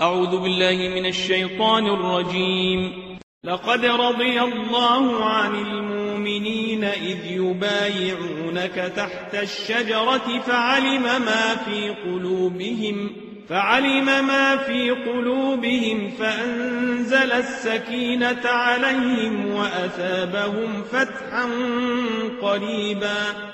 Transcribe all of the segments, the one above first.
أعوذ بالله من الشيطان الرجيم. لقد رضي الله عن المؤمنين إذ يبايعونك تحت الشجرة فعلم ما في قلوبهم فعلم ما في قلوبهم فأنزل السكينة عليهم وأثابهم فتحا قريبا.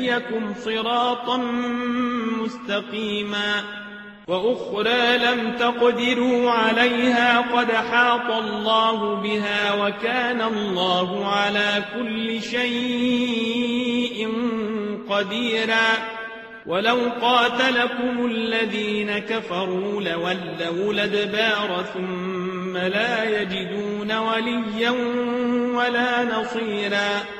ويهديكم صراطا مستقيما وأخرى لم تقدروا عليها قد حاط الله بها وكان الله على كل شيء قديرا ولو قاتلكم الذين كفروا لولوا الأدبار ثم لا يجدون وليا ولا نصيرا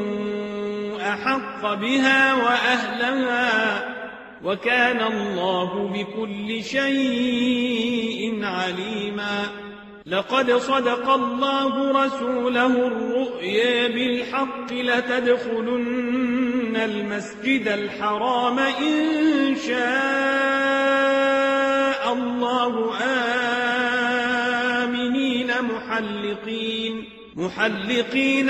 أحق بها وأهلها وكان الله بكل شيء عليما. لقد صدق الله رسوله الرؤيا بالحق لتدخلن المسجد الحرام إن شاء الله آمنين محلقين محلقين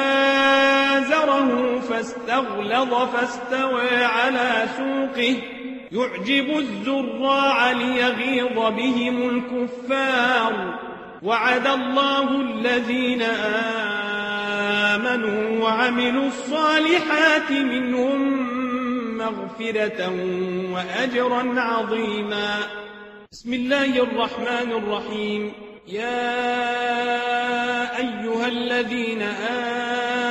فآزره فاستغلظ فاستوى على سوقه. يعجب الزراع ليغيظ بهم الكفار. وعد الله الذين آمنوا وعملوا الصالحات منهم مغفرة وأجرا عظيما. بسم الله الرحمن الرحيم. يا أيها الذين آمنوا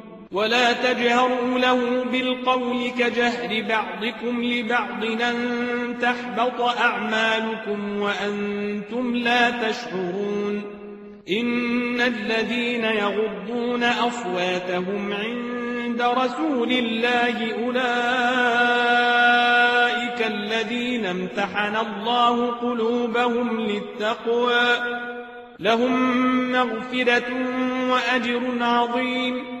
ولا تجهروا له بالقول كجهر بعضكم لبعض أن تحبط أعمالكم وأنتم لا تشعرون إن الذين يغضون أصواتهم عند رسول الله أولئك الذين امتحن الله قلوبهم للتقوى لهم مغفرة وأجر عظيم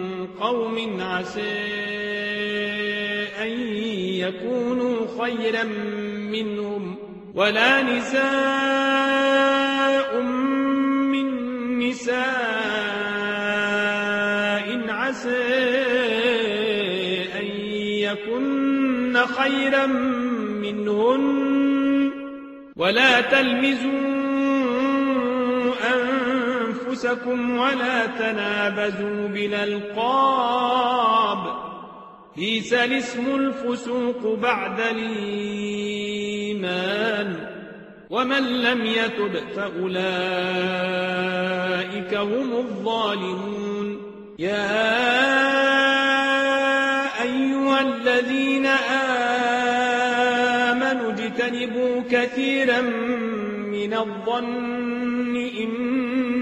قوم عسى أن يكونوا خيرا منهم ولا نساء من نساء عسى أن يكن خيرا منهن ولا تلمزوا أنفسكم ولا تنابزوا بالألقاب. بئس الاسم الفسوق بعد الإيمان. ومن لم يتب فأولئك هم الظالمون. يا أيها الذين آمنوا اجتنبوا كثيرا من الظن إن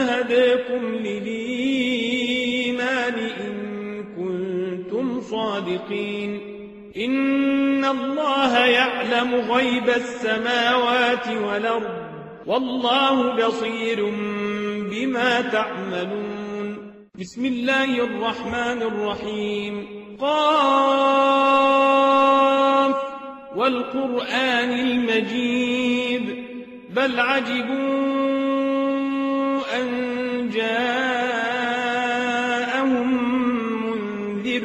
هداكم للإيمان إن كنتم صادقين إن الله يعلم غيب السماوات والأرض والله بصير بما تعملون بسم الله الرحمن الرحيم قاف والقرآن المجيد بل عجبوا أن جاءهم منذر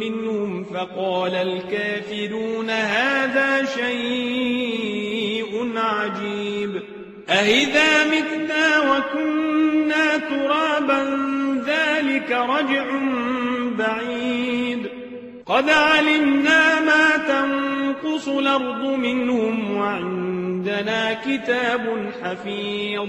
منهم فقال الكافرون هذا شيء عجيب. أهذا متنا وكنا ترابا ذلك رجع بعيد. قد علمنا ما تنقص الأرض منهم وعندنا كتاب حفيظ.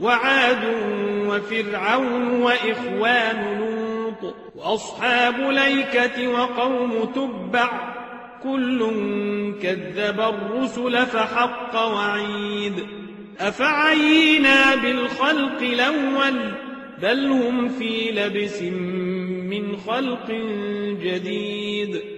وعاد وفرعون وإخوان لوط وأصحاب ليكة وقوم تبع كل كذب الرسل فحق وعيد أفعينا بالخلق الأول بل هم في لبس من خلق جديد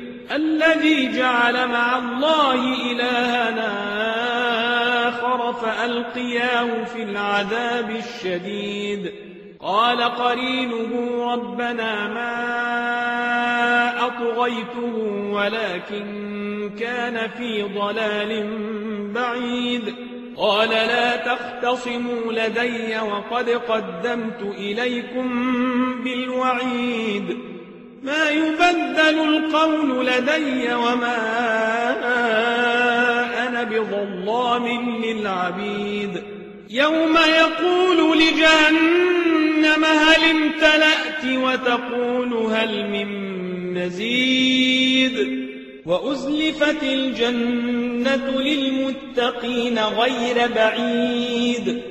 الذي جعل مع الله إلهنا آخر فألقياه في العذاب الشديد. قال قرينه ربنا ما أطغيته ولكن كان في ضلال بعيد. قال لا تختصموا لدي وقد قدمت إليكم بالوعيد. ما يبدل القول لدي وما أنا بظلام للعبيد. يوم يقول لجهنم هل امتلأت وتقول هل من مزيد. وأزلفت الجنة للمتقين غير بعيد.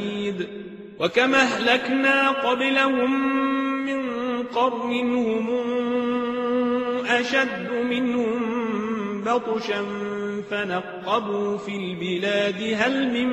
وكما أهلكنا قبلهم من قرن هم أشد منهم بطشا فنقبوا في البلاد هل من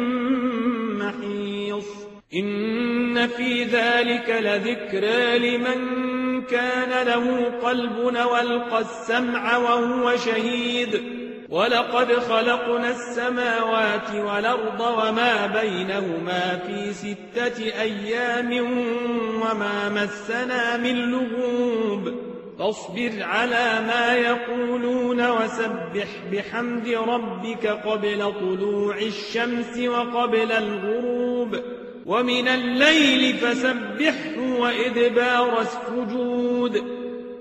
محيص؟ إن في ذلك لذكرى لمن كان له قلب وألقى السمع وهو شهيد. ولقد خلقنا السماوات والأرض وما بينهما في ستة أيام وما مسنا من لغوب. فاصبر على ما يقولون وسبح بحمد ربك قبل طلوع الشمس وقبل الغروب. ومن الليل فسبحه وإدبار السجود.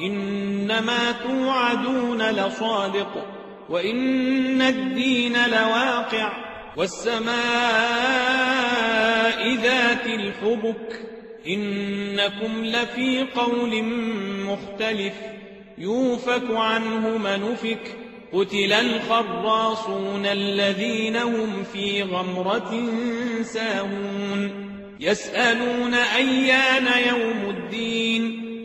إنما توعدون لصادق وإن الدين لواقع والسماء ذات الحبك. إنكم لفي قول مختلف يوفك عنه منفك قتل الخراصون الذين هم في غمرة ساهون. يسألون أيان يوم الدين؟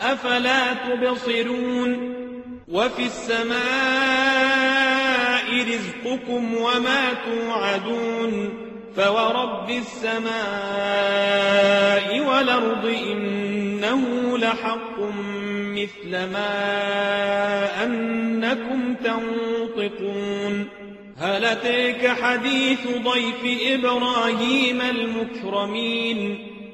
أفلا تبصرون وفي السماء رزقكم وما توعدون فورب السماء والأرض إنه لحق مثل ما أنكم تنطقون هل أتيك حديث ضيف إبراهيم المكرمين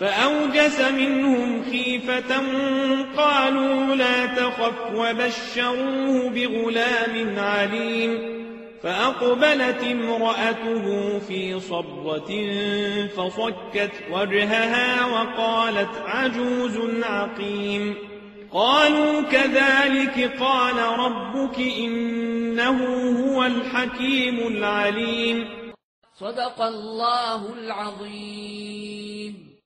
فأوجس منهم خيفة قالوا لا تخف وبشروه بغلام عليم فأقبلت امرأته في صرة فصكت وجهها وقالت عجوز عقيم قالوا كذلك قال ربك إنه هو الحكيم العليم صدق الله العظيم